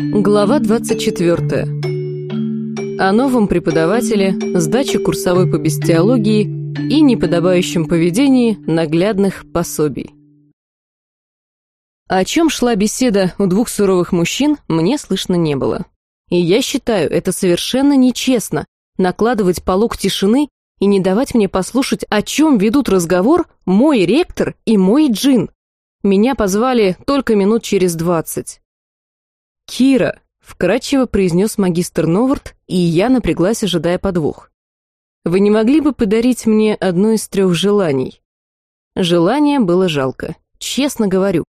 Глава 24. О новом преподавателе, сдаче курсовой по бестиологии и неподобающем поведении наглядных пособий. О чем шла беседа у двух суровых мужчин, мне слышно не было. И я считаю, это совершенно нечестно накладывать полог тишины и не давать мне послушать, о чем ведут разговор мой ректор и мой джин. Меня позвали только минут через двадцать. «Кира», — вкратчиво произнес магистр Новард, и я напряглась, ожидая подвох. «Вы не могли бы подарить мне одно из трех желаний?» Желание было жалко, честно говорю.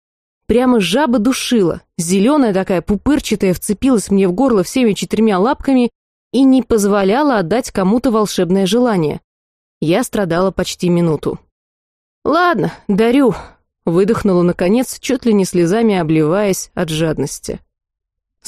Прямо жаба душила, зеленая такая, пупырчатая, вцепилась мне в горло всеми четырьмя лапками и не позволяла отдать кому-то волшебное желание. Я страдала почти минуту. «Ладно, дарю», — выдохнула наконец, чуть ли не слезами обливаясь от жадности.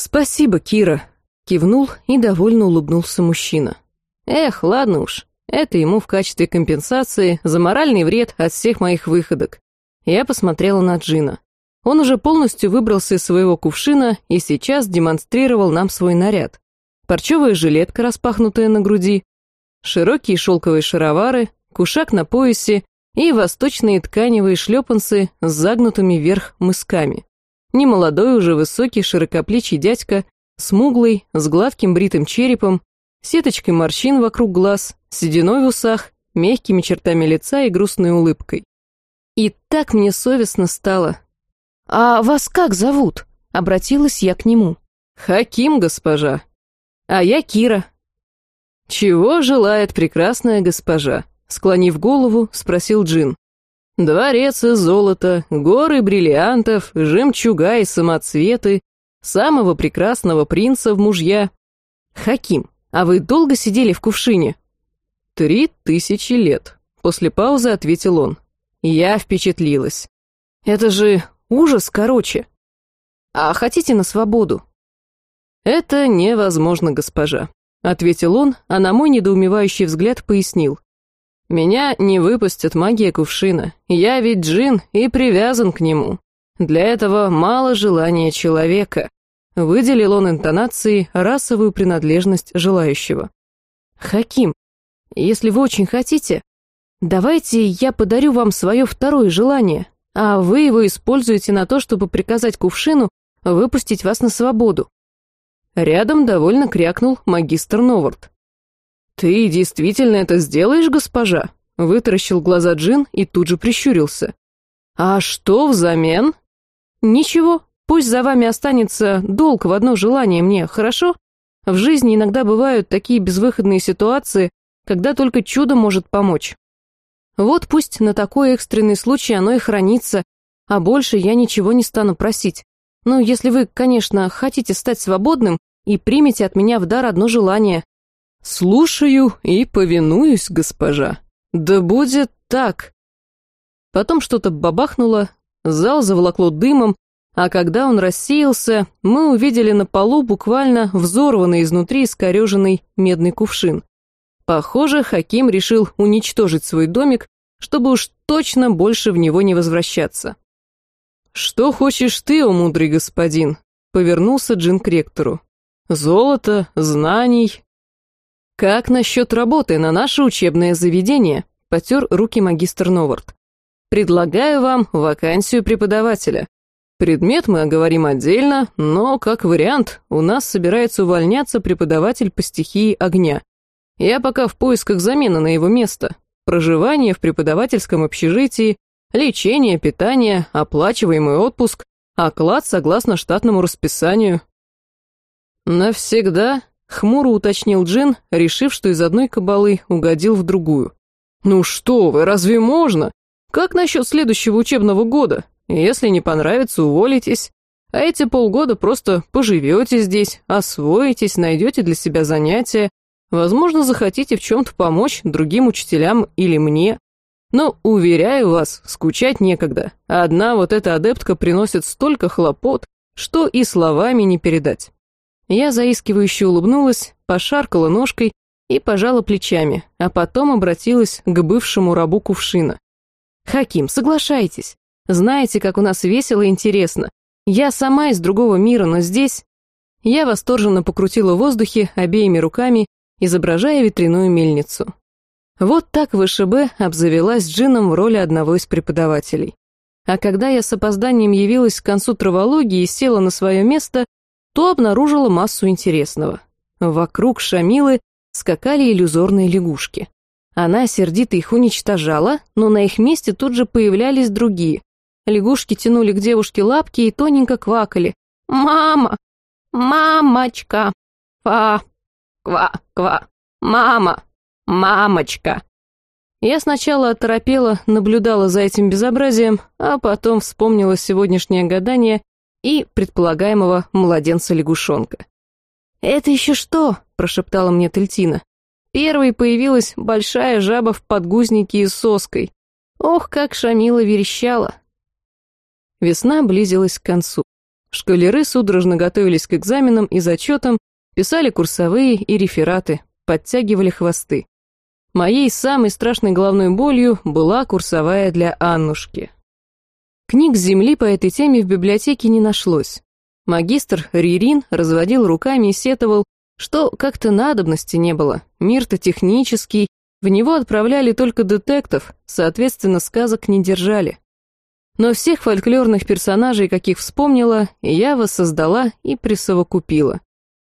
«Спасибо, Кира», — кивнул и довольно улыбнулся мужчина. «Эх, ладно уж, это ему в качестве компенсации за моральный вред от всех моих выходок». Я посмотрела на Джина. Он уже полностью выбрался из своего кувшина и сейчас демонстрировал нам свой наряд. Парчевая жилетка, распахнутая на груди, широкие шелковые шаровары, кушак на поясе и восточные тканевые шлепанцы с загнутыми вверх мысками. Немолодой уже высокий широкоплечий дядька, смуглый, с гладким бритым черепом, сеточкой морщин вокруг глаз, сединой в усах, мягкими чертами лица и грустной улыбкой. И так мне совестно стало. «А вас как зовут?» — обратилась я к нему. «Хаким, госпожа. А я Кира». «Чего желает прекрасная госпожа?» — склонив голову, спросил Джин. Дворец из золота, горы бриллиантов, жемчуга и самоцветы, самого прекрасного принца в мужья. Хаким, а вы долго сидели в кувшине? Три тысячи лет. После паузы ответил он. Я впечатлилась. Это же ужас, короче. А хотите на свободу? Это невозможно, госпожа, ответил он, а на мой недоумевающий взгляд пояснил. Меня не выпустит магия кувшина. Я ведь джин и привязан к нему. Для этого мало желания человека. Выделил он интонацией расовую принадлежность желающего. Хаким, если вы очень хотите, давайте я подарю вам свое второе желание, а вы его используете на то, чтобы приказать кувшину выпустить вас на свободу. Рядом довольно крякнул магистр Новард. «Ты действительно это сделаешь, госпожа?» Вытаращил глаза Джин и тут же прищурился. «А что взамен?» «Ничего, пусть за вами останется долг в одно желание мне, хорошо? В жизни иногда бывают такие безвыходные ситуации, когда только чудо может помочь. Вот пусть на такой экстренный случай оно и хранится, а больше я ничего не стану просить. Ну, если вы, конечно, хотите стать свободным и примете от меня в дар одно желание, «Слушаю и повинуюсь, госпожа. Да будет так». Потом что-то бабахнуло, зал заволокло дымом, а когда он рассеялся, мы увидели на полу буквально взорванный изнутри искореженный медный кувшин. Похоже, Хаким решил уничтожить свой домик, чтобы уж точно больше в него не возвращаться. «Что хочешь ты, о мудрый господин?» — повернулся Джин к ректору. «Золото, знаний, «Как насчет работы на наше учебное заведение?» — потер руки магистр Новард. «Предлагаю вам вакансию преподавателя. Предмет мы оговорим отдельно, но, как вариант, у нас собирается увольняться преподаватель по стихии огня. Я пока в поисках замены на его место. Проживание в преподавательском общежитии, лечение, питание, оплачиваемый отпуск, оклад согласно штатному расписанию». «Навсегда?» Хмуро уточнил Джин, решив, что из одной кабалы угодил в другую. «Ну что вы, разве можно? Как насчет следующего учебного года? Если не понравится, уволитесь. А эти полгода просто поживете здесь, освоитесь, найдете для себя занятия. Возможно, захотите в чем-то помочь другим учителям или мне. Но, уверяю вас, скучать некогда. Одна вот эта адептка приносит столько хлопот, что и словами не передать. Я заискивающе улыбнулась, пошаркала ножкой и пожала плечами, а потом обратилась к бывшему рабу кувшина. «Хаким, соглашайтесь. Знаете, как у нас весело и интересно. Я сама из другого мира, но здесь...» Я восторженно покрутила в воздухе обеими руками, изображая ветряную мельницу. Вот так ВШБ обзавелась джином в роли одного из преподавателей. А когда я с опозданием явилась к концу травологии и села на свое место, то обнаружила массу интересного. Вокруг Шамилы скакали иллюзорные лягушки. Она сердито их уничтожала, но на их месте тут же появлялись другие. Лягушки тянули к девушке лапки и тоненько квакали. «Мама! Мамочка! Фа! Ква-ква! Мама! Мамочка!» Я сначала оторопела, наблюдала за этим безобразием, а потом вспомнила сегодняшнее гадание и предполагаемого младенца-лягушонка. «Это еще что?» – прошептала мне Тельтина. Первой появилась большая жаба в подгузнике и соской. Ох, как Шамила верещала. Весна близилась к концу. Школяры судорожно готовились к экзаменам и зачетам, писали курсовые и рефераты, подтягивали хвосты. Моей самой страшной головной болью была курсовая для Аннушки. Книг с земли по этой теме в библиотеке не нашлось. Магистр Ририн разводил руками и сетовал, что как-то надобности не было, мир-то технический, в него отправляли только детектов, соответственно, сказок не держали. Но всех фольклорных персонажей, каких вспомнила, я воссоздала и присовокупила.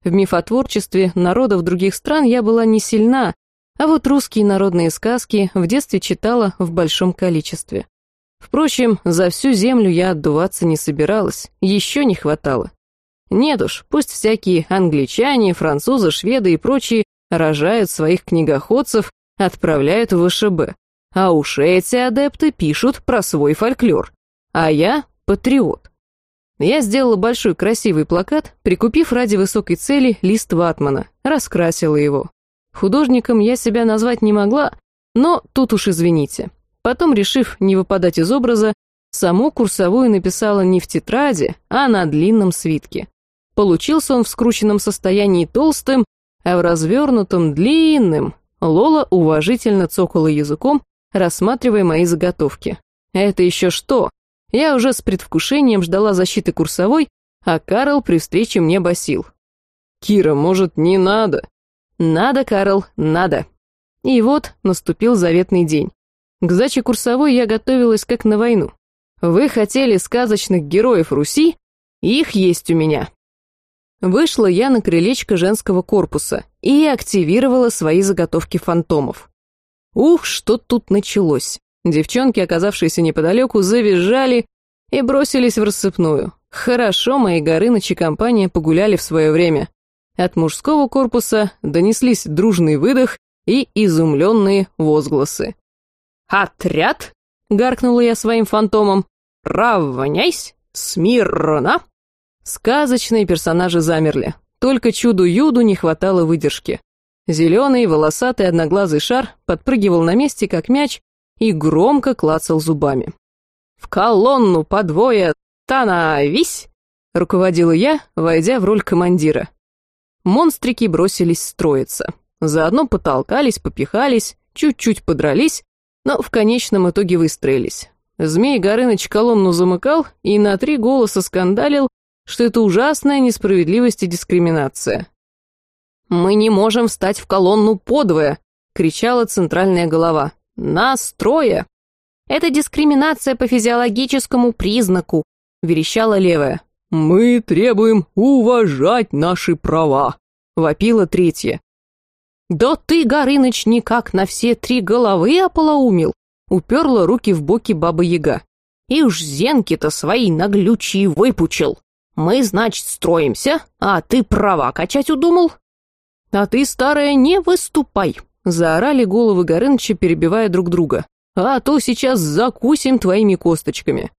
В мифотворчестве народов других стран я была не сильна, а вот русские народные сказки в детстве читала в большом количестве. Впрочем, за всю землю я отдуваться не собиралась, еще не хватало. Нет уж, пусть всякие англичане, французы, шведы и прочие рожают своих книгоходцев, отправляют в ВШБ. А уж эти адепты пишут про свой фольклор. А я патриот. Я сделала большой красивый плакат, прикупив ради высокой цели лист ватмана, раскрасила его. Художником я себя назвать не могла, но тут уж извините. Потом, решив не выпадать из образа, саму курсовую написала не в тетради, а на длинном свитке. Получился он в скрученном состоянии толстым, а в развернутом длинным. Лола уважительно цокала языком, рассматривая мои заготовки. Это еще что? Я уже с предвкушением ждала защиты курсовой, а Карл при встрече мне басил. «Кира, может, не надо?» «Надо, Карл, надо». И вот наступил заветный день. К сдаче курсовой я готовилась как на войну. Вы хотели сказочных героев Руси? Их есть у меня. Вышла я на крылечко женского корпуса и активировала свои заготовки фантомов. Ух, что тут началось. Девчонки, оказавшиеся неподалеку, завизжали и бросились в рассыпную. Хорошо мои Горыныч и компания погуляли в свое время. От мужского корпуса донеслись дружный выдох и изумленные возгласы. «Отряд!» — гаркнула я своим фантомом. «Равняйсь! Смирно!» Сказочные персонажи замерли. Только чуду-юду не хватало выдержки. Зеленый, волосатый, одноглазый шар подпрыгивал на месте, как мяч, и громко клацал зубами. «В колонну по двое! Становись!» — руководила я, войдя в роль командира. Монстрики бросились строиться. Заодно потолкались, попихались, чуть-чуть подрались, но в конечном итоге выстроились. Змей Горыныч колонну замыкал и на три голоса скандалил, что это ужасная несправедливость и дискриминация. «Мы не можем встать в колонну подвое!» — кричала центральная голова. «Нас трое!» «Это дискриминация по физиологическому признаку!» — верещала левая. «Мы требуем уважать наши права», — вопила третья. «Да ты, Горыныч, никак на все три головы ополоумил», — уперла руки в боки Баба-Яга. «И уж зенки-то свои наглючие выпучил. Мы, значит, строимся, а ты права качать удумал?» «А ты, старая, не выступай», — заорали головы Горыныча, перебивая друг друга. «А то сейчас закусим твоими косточками».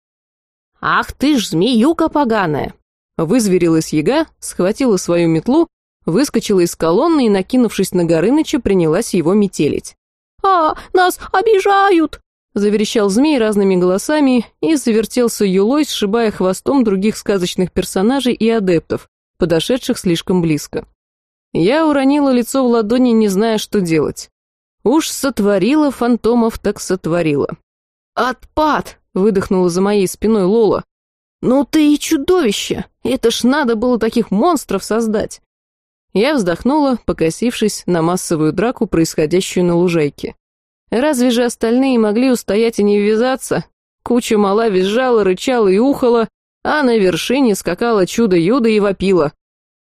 «Ах ты ж змеюка поганая!» Вызверилась яга, схватила свою метлу, выскочила из колонны и, накинувшись на Горыныча, принялась его метелить. «А, нас обижают!» Заверещал змей разными голосами и завертелся юлой, сшибая хвостом других сказочных персонажей и адептов, подошедших слишком близко. Я уронила лицо в ладони, не зная, что делать. Уж сотворила фантомов, так сотворила. «Отпад!» — выдохнула за моей спиной Лола. «Ну ты и чудовище! Это ж надо было таких монстров создать!» Я вздохнула, покосившись на массовую драку, происходящую на лужайке. Разве же остальные могли устоять и не ввязаться? Куча мала визжала, рычала и ухала, а на вершине скакала чудо-юдо и вопила.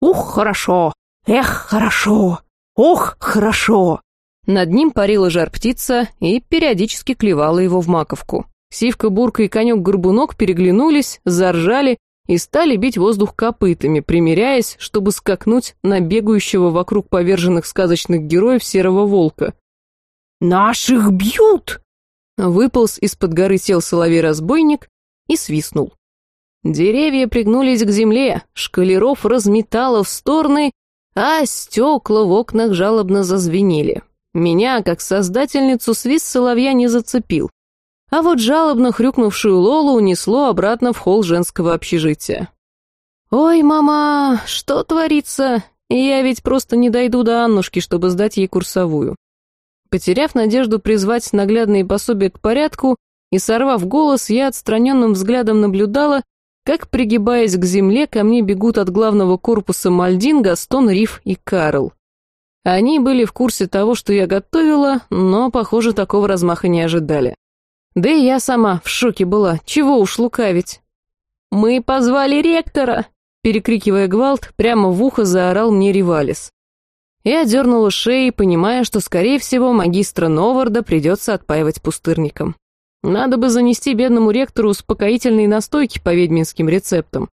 «Ух, хорошо! Эх, хорошо! Ох, хорошо!» Над ним парила жар-птица и периодически клевала его в маковку. Сивка, Бурка и конек-горбунок переглянулись, заржали и стали бить воздух копытами, примиряясь, чтобы скакнуть на бегающего вокруг поверженных сказочных героев серого волка. «Наших бьют!» Выполз из-под горы сел соловей-разбойник и свистнул. Деревья пригнулись к земле, шкалеров разметало в стороны, а стекла в окнах жалобно зазвенели. Меня, как создательницу, свист соловья не зацепил. А вот жалобно хрюкнувшую Лолу унесло обратно в холл женского общежития. «Ой, мама, что творится? Я ведь просто не дойду до Аннушки, чтобы сдать ей курсовую». Потеряв надежду призвать наглядные пособия к порядку и сорвав голос, я отстраненным взглядом наблюдала, как, пригибаясь к земле, ко мне бегут от главного корпуса Мальдин, Гастон, Риф и Карл. Они были в курсе того, что я готовила, но, похоже, такого размаха не ожидали. Да и я сама в шоке была, чего уж лукавить. «Мы позвали ректора!» Перекрикивая гвалт, прямо в ухо заорал мне Ривалис. Я дернула шеи, понимая, что, скорее всего, магистра Новарда придется отпаивать пустырником. Надо бы занести бедному ректору успокоительные настойки по ведьминским рецептам.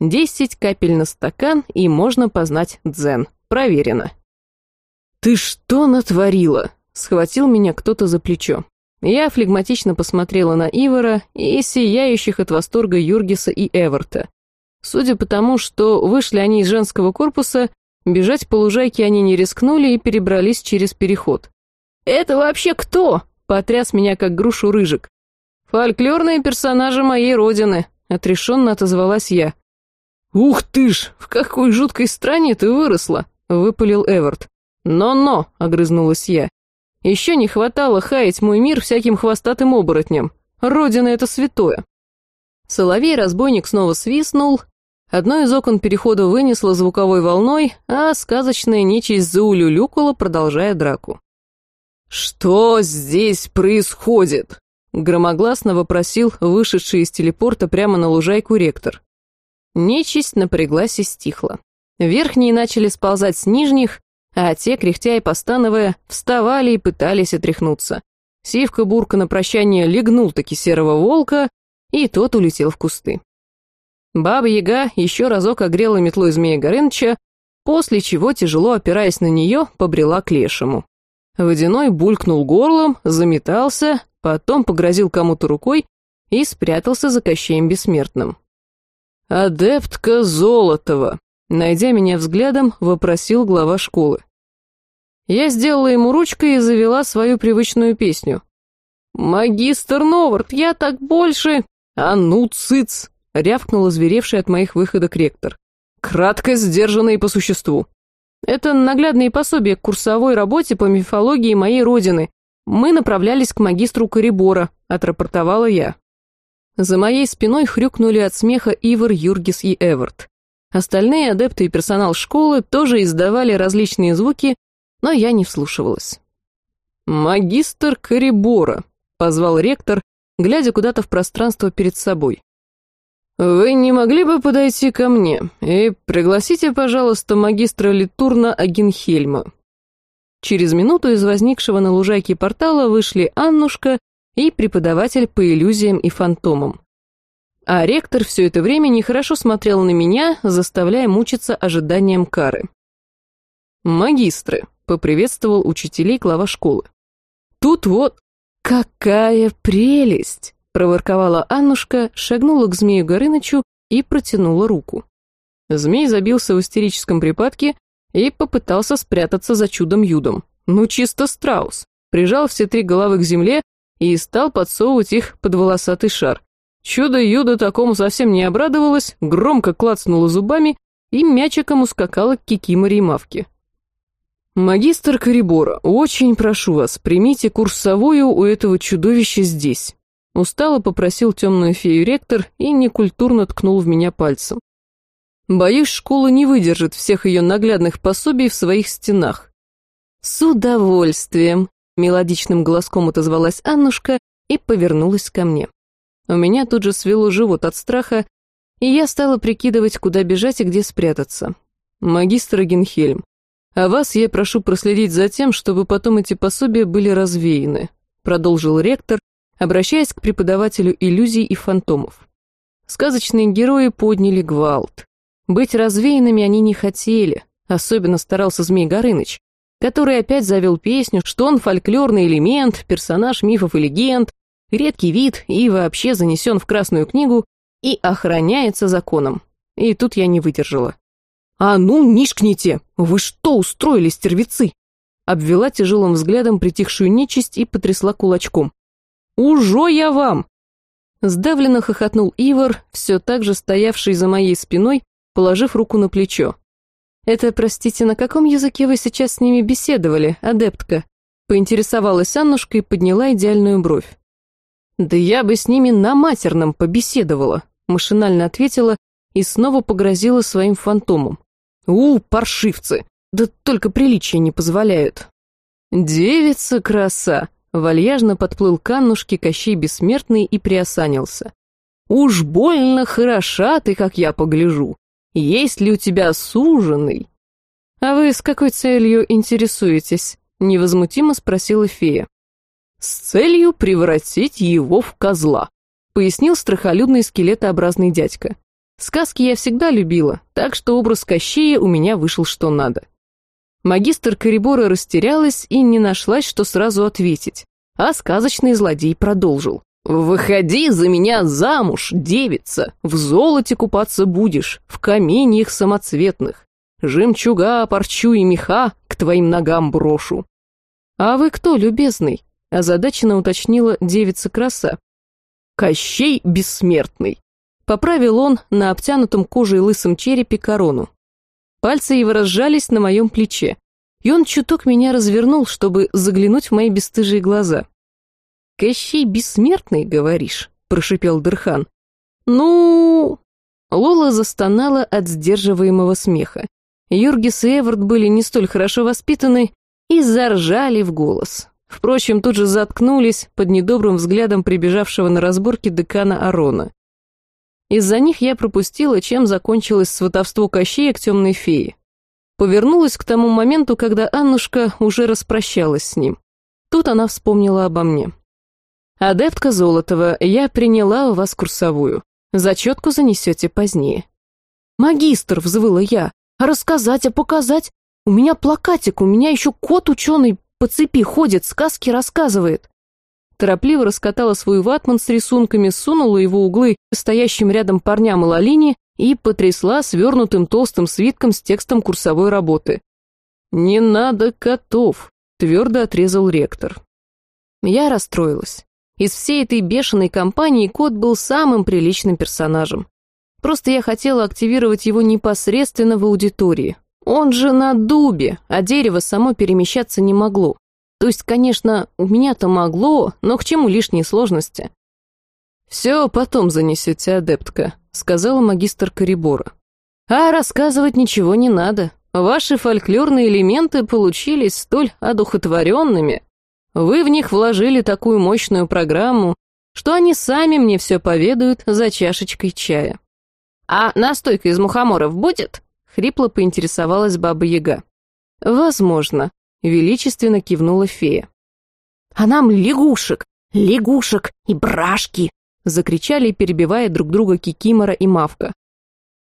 Десять капель на стакан, и можно познать дзен. Проверено. «Ты что натворила?» — схватил меня кто-то за плечо. Я флегматично посмотрела на Ивара и сияющих от восторга Юргиса и Эверта. Судя по тому, что вышли они из женского корпуса, бежать по лужайке они не рискнули и перебрались через переход. «Это вообще кто?» — потряс меня как грушу рыжик. «Фольклорные персонажи моей родины», — отрешенно отозвалась я. «Ух ты ж, в какой жуткой стране ты выросла!» — выпалил Эверт. «Но-но!» — огрызнулась я. Еще не хватало хаять мой мир всяким хвостатым оборотням. Родина — это святое. Соловей-разбойник снова свистнул. Одно из окон перехода вынесло звуковой волной, а сказочная нечисть заулюлюкала, продолжая драку. «Что здесь происходит?» — громогласно вопросил вышедший из телепорта прямо на лужайку ректор. Нечисть напряглась и стихла. Верхние начали сползать с нижних, а те, кряхтя и постановая, вставали и пытались отряхнуться. Сивка-бурка на прощание легнул-таки серого волка, и тот улетел в кусты. Баба-яга еще разок огрела метлой змея Горыныча, после чего, тяжело опираясь на нее, побрела к лешему. Водяной булькнул горлом, заметался, потом погрозил кому-то рукой и спрятался за Кощеем Бессмертным. «Адептка Золотова!» Найдя меня взглядом, вопросил глава школы. Я сделала ему ручкой и завела свою привычную песню. «Магистр Новард, я так больше...» «А ну, цыц!» — рявкнул озверевший от моих выходок ректор. «Кратко, сдержанно и по существу. Это наглядные пособия к курсовой работе по мифологии моей родины. Мы направлялись к магистру Корибора», — отрапортовала я. За моей спиной хрюкнули от смеха Ивар, Юргис и Эверт. Остальные адепты и персонал школы тоже издавали различные звуки, но я не вслушивалась. «Магистр Корибора», — позвал ректор, глядя куда-то в пространство перед собой. «Вы не могли бы подойти ко мне и пригласите, пожалуйста, магистра Литурна Агенхельма?» Через минуту из возникшего на лужайке портала вышли Аннушка и преподаватель по иллюзиям и фантомам. А ректор все это время нехорошо смотрел на меня, заставляя мучиться ожиданием кары. «Магистры», — поприветствовал учителей глава школы. «Тут вот...» «Какая прелесть!» — проворковала Аннушка, шагнула к змею Горынычу и протянула руку. Змей забился в истерическом припадке и попытался спрятаться за чудом-юдом. Ну, чисто страус. Прижал все три головы к земле и стал подсовывать их под волосатый шар. Чудо-юдо такому совсем не обрадовалось, громко клацнула зубами и мячиком ускакала к кикиморе и мавке. «Магистр Корибора, очень прошу вас, примите курсовую у этого чудовища здесь». Устало попросил темную фею ректор и некультурно ткнул в меня пальцем. Боюсь, школа не выдержит всех ее наглядных пособий в своих стенах. С удовольствием, мелодичным голоском отозвалась Аннушка и повернулась ко мне. У меня тут же свело живот от страха, и я стала прикидывать, куда бежать и где спрятаться. Магистр Генхельм, а вас я прошу проследить за тем, чтобы потом эти пособия были развеяны, продолжил ректор, обращаясь к преподавателю иллюзий и фантомов. Сказочные герои подняли гвалт. Быть развеянными они не хотели, особенно старался Змей Горыныч, который опять завел песню, что он фольклорный элемент, персонаж мифов и легенд, редкий вид и вообще занесен в Красную книгу и охраняется законом. И тут я не выдержала. «А ну, не шкните! Вы что устроили, стервецы?» Обвела тяжелым взглядом притихшую нечисть и потрясла кулачком. «Ужо я вам!» Сдавленно хохотнул Ивар, все так же стоявший за моей спиной, положив руку на плечо. «Это, простите, на каком языке вы сейчас с ними беседовали, адептка?» Поинтересовалась Аннушка и подняла идеальную бровь. «Да я бы с ними на матерном побеседовала», машинально ответила и снова погрозила своим фантомом. «У, паршивцы! Да только приличия не позволяют!» «Девица-краса!» Вальяжно подплыл к Аннушке Кощей Бессмертный и приосанился. «Уж больно хороша ты, как я погляжу. Есть ли у тебя суженый?» «А вы с какой целью интересуетесь?» — невозмутимо спросила фея. «С целью превратить его в козла», — пояснил страхолюдный скелетообразный дядька. «Сказки я всегда любила, так что образ Кощея у меня вышел что надо». Магистр Корибора растерялась и не нашлась, что сразу ответить, а сказочный злодей продолжил. «Выходи за меня замуж, девица, в золоте купаться будешь, в каменьях самоцветных. Жемчуга, парчу и меха к твоим ногам брошу». «А вы кто, любезный?» – озадаченно уточнила девица-краса. «Кощей бессмертный», – поправил он на обтянутом кожей лысом черепе корону. Пальцы его разжались на моем плече, и он чуток меня развернул, чтобы заглянуть в мои бесстыжие глаза. «Кощей бессмертный, говоришь?» — прошипел Дырхан. «Ну...» Лола застонала от сдерживаемого смеха. Юргис и Эвард были не столь хорошо воспитаны и заржали в голос. Впрочем, тут же заткнулись под недобрым взглядом прибежавшего на разборки декана Арона. Из-за них я пропустила, чем закончилось сватовство Кощея к темной фее. Повернулась к тому моменту, когда Аннушка уже распрощалась с ним. Тут она вспомнила обо мне. «Адептка Золотова, я приняла у вас курсовую. Зачетку занесете позднее». «Магистр!» — взвыла я. «А рассказать, а показать? У меня плакатик, у меня еще кот ученый по цепи ходит, сказки рассказывает» торопливо раскатала свой ватман с рисунками, сунула его углы стоящим рядом парням и Лалине и потрясла свернутым толстым свитком с текстом курсовой работы. «Не надо котов», — твердо отрезал ректор. Я расстроилась. Из всей этой бешеной компании кот был самым приличным персонажем. Просто я хотела активировать его непосредственно в аудитории. Он же на дубе, а дерево само перемещаться не могло. То есть, конечно, у меня-то могло, но к чему лишние сложности? «Все потом занесете, адептка», — сказала магистр Корибора. «А рассказывать ничего не надо. Ваши фольклорные элементы получились столь одухотворенными. Вы в них вложили такую мощную программу, что они сами мне все поведают за чашечкой чая». «А настойка из мухоморов будет?» — хрипло поинтересовалась Баба Яга. «Возможно», Величественно кивнула фея. «А нам лягушек, лягушек и брашки!» Закричали, перебивая друг друга Кикимора и Мавка.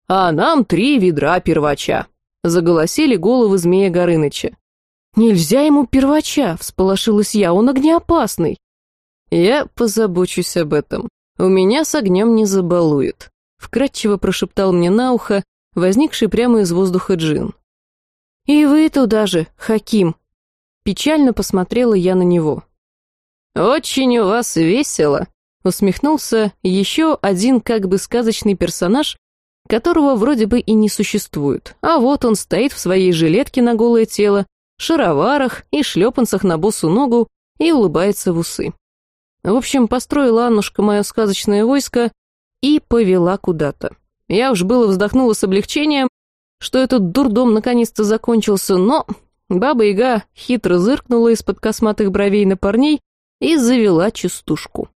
«А нам три ведра первача!» Заголосили головы змея Горыныча. «Нельзя ему первача!» — всполошилась я, он огнеопасный. «Я позабочусь об этом. У меня с огнем не забалует», — вкратчиво прошептал мне на ухо возникший прямо из воздуха джин. «И вы туда же, Хаким», Печально посмотрела я на него. «Очень у вас весело», — усмехнулся еще один как бы сказочный персонаж, которого вроде бы и не существует, а вот он стоит в своей жилетке на голое тело, шароварах и шлепанцах на босу ногу и улыбается в усы. В общем, построила Аннушка мое сказочное войско и повела куда-то. Я уж было вздохнула с облегчением, что этот дурдом наконец-то закончился, но Баба-яга хитро зыркнула из-под косматых бровей на парней и завела частушку.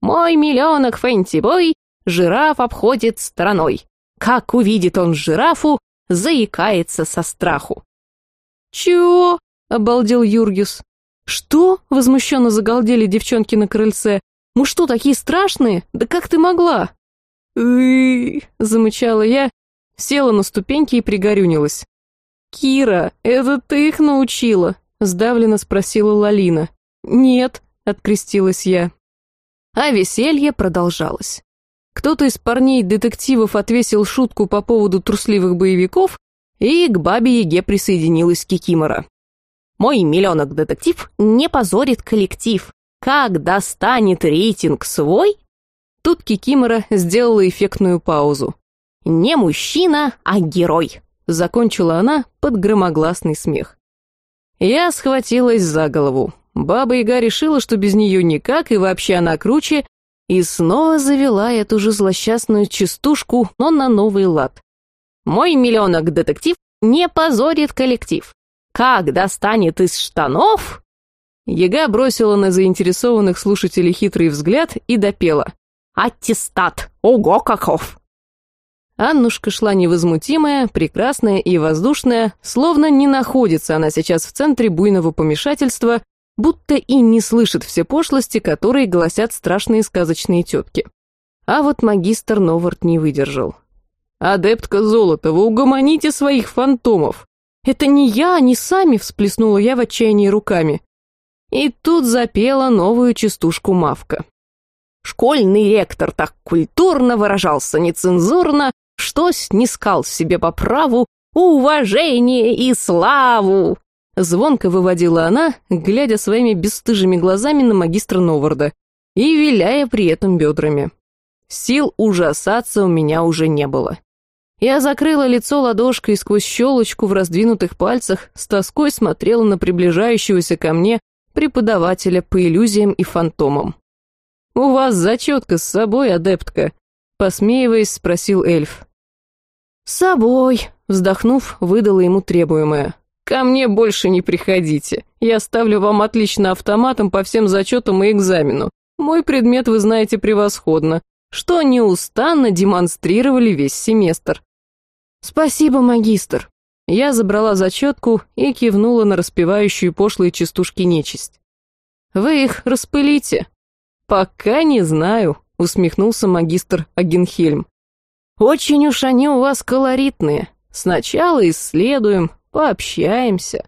«Мой миллионок Фэнти-бой жираф обходит стороной. Как увидит он жирафу, заикается со страху». «Чего?» — обалдел Юргис. «Что?» — возмущенно загалдели девчонки на крыльце. «Мы что, такие страшные? Да как ты могла?» Замычала я, села на ступеньки и пригорюнилась. «Кира, это ты их научила?» — сдавленно спросила Лалина. «Нет», — открестилась я. А веселье продолжалось. Кто-то из парней-детективов отвесил шутку по поводу трусливых боевиков, и к бабе-яге присоединилась Кикимора. «Мой миллионок-детектив не позорит коллектив. Как достанет рейтинг свой?» Тут Кикимора сделала эффектную паузу. «Не мужчина, а герой. Закончила она под громогласный смех. Я схватилась за голову. Баба-яга решила, что без нее никак, и вообще она круче, и снова завела эту же злосчастную частушку, но на новый лад. «Мой миллионок-детектив не позорит коллектив. Как достанет из штанов?» Яга бросила на заинтересованных слушателей хитрый взгляд и допела. «Аттестат! Ого, каков!» Аннушка шла невозмутимая, прекрасная и воздушная, словно не находится она сейчас в центре буйного помешательства, будто и не слышит все пошлости, которые гласят страшные сказочные тетки. А вот магистр Новард не выдержал. «Адептка Золотова, угомоните своих фантомов!» «Это не я, они сами!» — всплеснула я в отчаянии руками. И тут запела новую частушку Мавка. Школьный ректор так культурно выражался нецензурно, что снискал себе по праву уважение и славу!» Звонко выводила она, глядя своими бесстыжими глазами на магистра Новарда и виляя при этом бедрами. Сил ужасаться у меня уже не было. Я закрыла лицо ладошкой сквозь щелочку в раздвинутых пальцах, с тоской смотрела на приближающегося ко мне преподавателя по иллюзиям и фантомам. «У вас зачетка с собой, адептка?» Посмеиваясь, спросил эльф. «С собой», — вздохнув, выдала ему требуемое. «Ко мне больше не приходите. Я ставлю вам отлично автоматом по всем зачетам и экзамену. Мой предмет вы знаете превосходно, что неустанно демонстрировали весь семестр». «Спасибо, магистр». Я забрала зачетку и кивнула на распевающую пошлые частушки нечисть. «Вы их распылите?» «Пока не знаю», — усмехнулся магистр Агенхельм. Очень уж они у вас колоритные. Сначала исследуем, пообщаемся,